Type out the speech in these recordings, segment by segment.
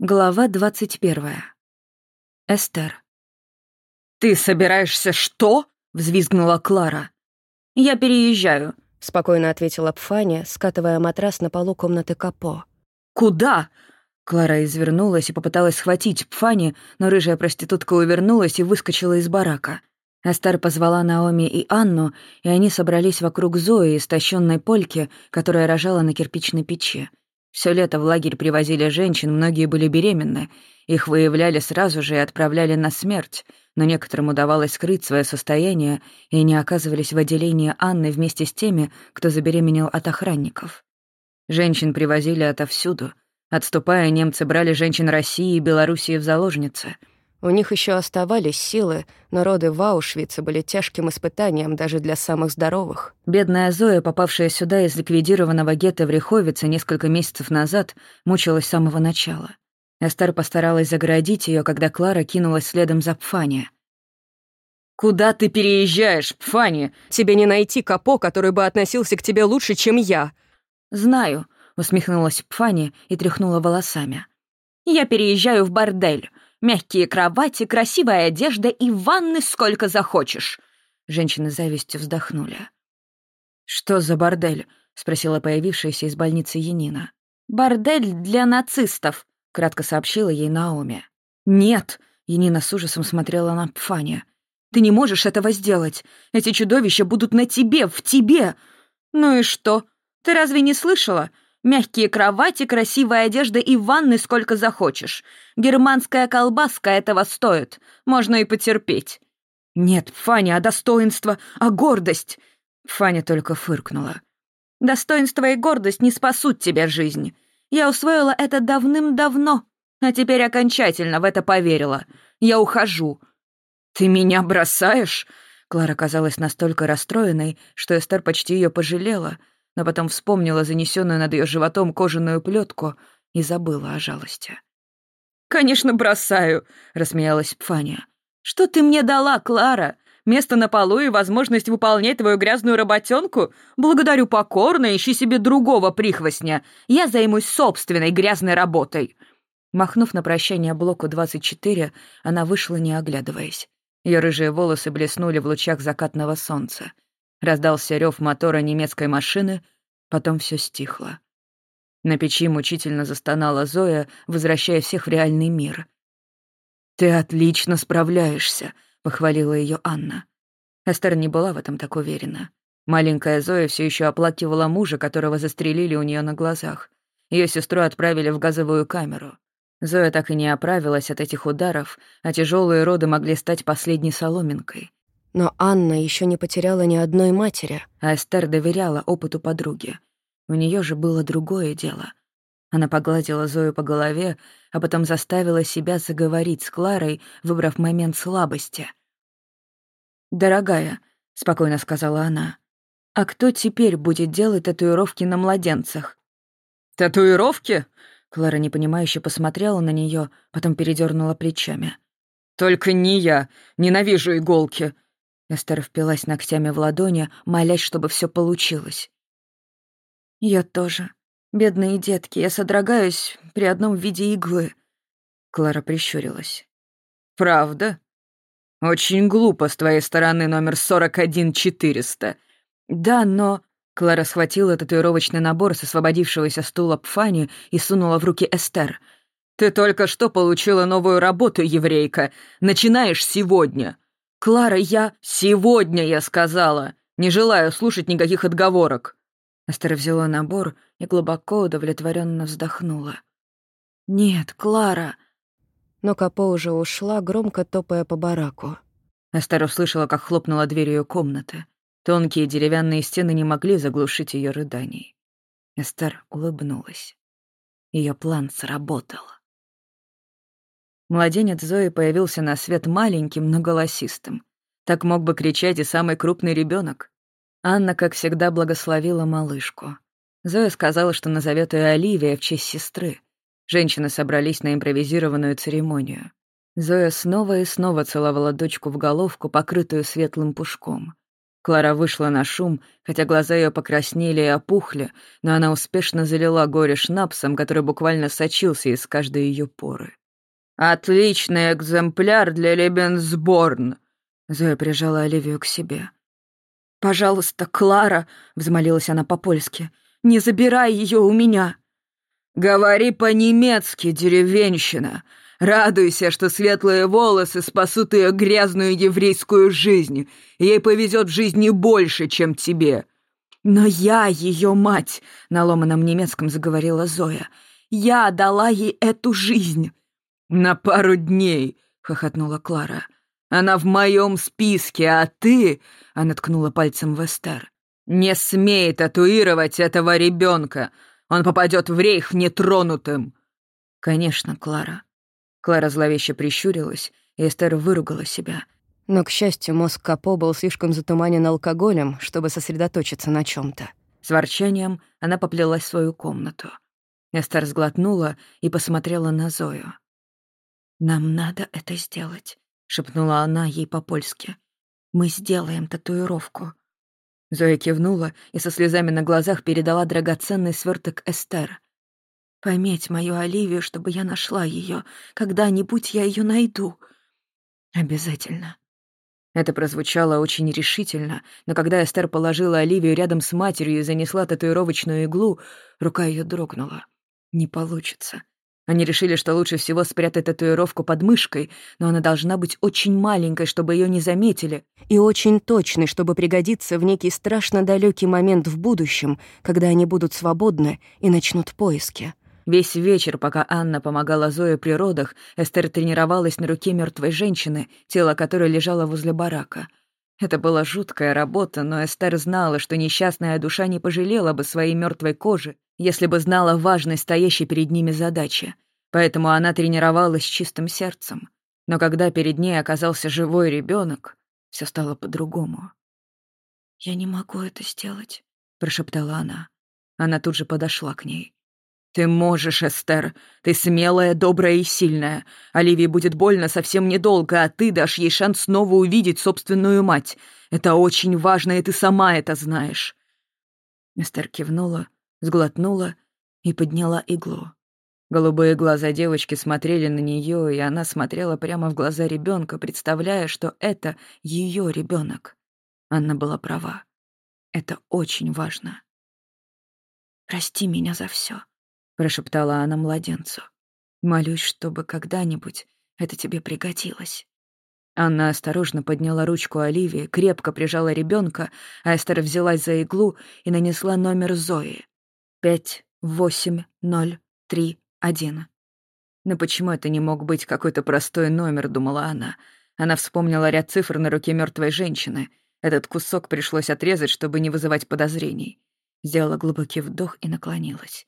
Глава двадцать первая. Эстер. «Ты собираешься что?» — взвизгнула Клара. «Я переезжаю», — спокойно ответила Пфаня, скатывая матрас на полу комнаты Капо. «Куда?» Клара извернулась и попыталась схватить Пфани, но рыжая проститутка увернулась и выскочила из барака. Эстер позвала Наоми и Анну, и они собрались вокруг Зои, истощенной польки, которая рожала на кирпичной печи. Все лето в лагерь привозили женщин, многие были беременны. Их выявляли сразу же и отправляли на смерть, но некоторым удавалось скрыть свое состояние, и они оказывались в отделении Анны вместе с теми, кто забеременел от охранников. Женщин привозили отовсюду. Отступая, немцы брали женщин России и Белоруссии в заложницы — у них еще оставались силы, но роды в Аушвице были тяжким испытанием даже для самых здоровых. Бедная Зоя, попавшая сюда из ликвидированного гетто в Риховице несколько месяцев назад, мучилась с самого начала. Эстер постаралась загородить ее, когда Клара кинулась следом за Пфани. «Куда ты переезжаешь, Пфани? Тебе не найти капо, который бы относился к тебе лучше, чем я». «Знаю», — усмехнулась Пфани и тряхнула волосами. «Я переезжаю в бордель. Мягкие кровати, красивая одежда и ванны сколько захочешь». Женщины завистью вздохнули. «Что за бордель?» — спросила появившаяся из больницы Янина. «Бордель для нацистов», — кратко сообщила ей Наоми. «Нет», — Янина с ужасом смотрела на Пфаня. «Ты не можешь этого сделать. Эти чудовища будут на тебе, в тебе». «Ну и что? Ты разве не слышала? Мягкие кровати, красивая одежда и ванны сколько захочешь. Германская колбаска этого стоит. Можно и потерпеть». «Нет, Фаня, а достоинство, а гордость?» Фаня только фыркнула. «Достоинство и гордость не спасут тебе жизнь. Я усвоила это давным-давно, а теперь окончательно в это поверила. Я ухожу». «Ты меня бросаешь?» Клара казалась настолько расстроенной, что Эстер почти ее пожалела — но потом вспомнила занесенную над ее животом кожаную плетку и забыла о жалости. «Конечно, бросаю», — рассмеялась Пфаня. «Что ты мне дала, Клара? Место на полу и возможность выполнять твою грязную работенку? Благодарю покорно, ищи себе другого прихвостня. Я займусь собственной грязной работой». Махнув на прощание блоку 24, она вышла, не оглядываясь. Ее рыжие волосы блеснули в лучах закатного солнца. Раздался рев мотора немецкой машины, потом все стихло. На печи мучительно застонала Зоя, возвращая всех в реальный мир. «Ты отлично справляешься», — похвалила ее Анна. Эстер не была в этом так уверена. Маленькая Зоя все еще оплакивала мужа, которого застрелили у нее на глазах. Ее сестру отправили в газовую камеру. Зоя так и не оправилась от этих ударов, а тяжелые роды могли стать последней соломинкой. Но Анна еще не потеряла ни одной матери. А Эстер доверяла опыту подруги. У нее же было другое дело. Она погладила Зою по голове, а потом заставила себя заговорить с Кларой, выбрав момент слабости. «Дорогая», — спокойно сказала она, — «а кто теперь будет делать татуировки на младенцах?» «Татуировки?» Клара непонимающе посмотрела на нее, потом передернула плечами. «Только не я. Ненавижу иголки. Эстер впилась ногтями в ладони, молясь, чтобы все получилось. «Я тоже. Бедные детки, я содрогаюсь при одном виде иглы». Клара прищурилась. «Правда? Очень глупо с твоей стороны номер 41400. «Да, но...» Клара схватила татуировочный набор с освободившегося стула Пфани и сунула в руки Эстер. «Ты только что получила новую работу, еврейка. Начинаешь сегодня. «Клара, я...» «Сегодня, я сказала! Не желаю слушать никаких отговорок!» Эстер взяла набор и глубоко удовлетворенно вздохнула. «Нет, Клара...» Но Капо уже ушла, громко топая по бараку. Эстер услышала, как хлопнула дверь ее комнаты. Тонкие деревянные стены не могли заглушить ее рыданий. Эстер улыбнулась. Ее план сработал. Младенец Зои появился на свет маленьким, но голосистым. Так мог бы кричать и самый крупный ребенок. Анна, как всегда, благословила малышку. Зоя сказала, что назовет ее Оливия в честь сестры. Женщины собрались на импровизированную церемонию. Зоя снова и снова целовала дочку в головку, покрытую светлым пушком. Клара вышла на шум, хотя глаза ее покраснели и опухли, но она успешно залила горе шнапсом, который буквально сочился из каждой ее поры. «Отличный экземпляр для Лебенсборн!» Зоя прижала Оливию к себе. «Пожалуйста, Клара!» — взмолилась она по-польски. «Не забирай ее у меня!» «Говори по-немецки, деревенщина! Радуйся, что светлые волосы спасут ее грязную еврейскую жизнь. Ей повезет в жизни больше, чем тебе». «Но я ее мать!» — на ломаном немецком заговорила Зоя. «Я дала ей эту жизнь!» «На пару дней!» — хохотнула Клара. «Она в моем списке, а ты...» — она ткнула пальцем в Эстер. «Не смей татуировать этого ребенка! Он попадет в рейх нетронутым!» «Конечно, Клара», Клара зловеще прищурилась, и Эстер выругала себя. Но, к счастью, мозг Капо был слишком затуманен алкоголем, чтобы сосредоточиться на чем то С ворчанием она поплелась в свою комнату. Эстер сглотнула и посмотрела на Зою. «Нам надо это сделать», — шепнула она ей по-польски. «Мы сделаем татуировку». Зоя кивнула и со слезами на глазах передала драгоценный сверток Эстер. Пометь мою Оливию, чтобы я нашла ее. Когда-нибудь я ее найду. Обязательно. Это прозвучало очень решительно, но когда Эстер положила Оливию рядом с матерью и занесла татуировочную иглу, рука ее дрогнула. Не получится. Они решили, что лучше всего спрятать татуировку под мышкой, но она должна быть очень маленькой, чтобы ее не заметили. И очень точной, чтобы пригодиться в некий страшно далекий момент в будущем, когда они будут свободны и начнут поиски. Весь вечер, пока Анна помогала Зое при родах, Эстер тренировалась на руке мертвой женщины, тело которой лежало возле барака. Это была жуткая работа, но Эстер знала, что несчастная душа не пожалела бы своей мертвой кожи, если бы знала важность стоящей перед ними задачи. Поэтому она тренировалась чистым сердцем. Но когда перед ней оказался живой ребенок, все стало по-другому. «Я не могу это сделать», — прошептала она. Она тут же подошла к ней. «Ты можешь, Эстер. Ты смелая, добрая и сильная. Оливии будет больно совсем недолго, а ты дашь ей шанс снова увидеть собственную мать. Это очень важно, и ты сама это знаешь». Эстер кивнула, сглотнула и подняла иглу. Голубые глаза девочки смотрели на нее, и она смотрела прямо в глаза ребенка, представляя, что это ее ребенок. Анна была права. Это очень важно. «Прости меня за все, — прошептала она младенцу. «Молюсь, чтобы когда-нибудь это тебе пригодилось». Анна осторожно подняла ручку Оливии, крепко прижала ребенка, а Эстер взялась за иглу и нанесла номер Зои. «Пять, восемь, ноль, три, один». Но почему это не мог быть какой-то простой номер, думала она. Она вспомнила ряд цифр на руке мертвой женщины. Этот кусок пришлось отрезать, чтобы не вызывать подозрений. Сделала глубокий вдох и наклонилась.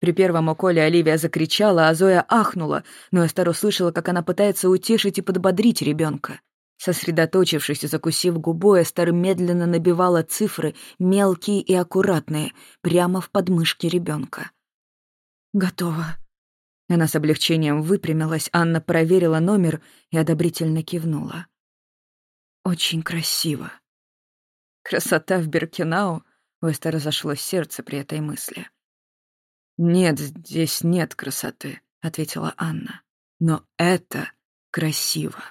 При первом уколе Оливия закричала, а Зоя ахнула, но Эстер услышала, как она пытается утешить и подбодрить ребенка. Сосредоточившись и закусив губу, Эстер медленно набивала цифры, мелкие и аккуратные, прямо в подмышке ребенка. «Готово». Она с облегчением выпрямилась, Анна проверила номер и одобрительно кивнула. «Очень красиво». Красота в Беркинау, у Эстера зашло сердце при этой мысли. «Нет, здесь нет красоты», — ответила Анна. «Но это красиво».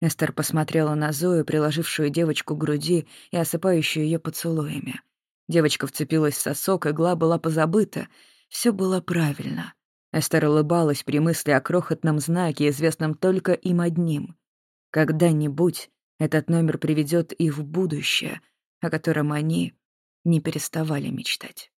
Эстер посмотрела на Зою, приложившую девочку к груди и осыпающую ее поцелуями. Девочка вцепилась в сосок, игла была позабыта. Все было правильно. Эстер улыбалась при мысли о крохотном знаке, известном только им одним. Когда-нибудь этот номер приведет их в будущее, о котором они не переставали мечтать.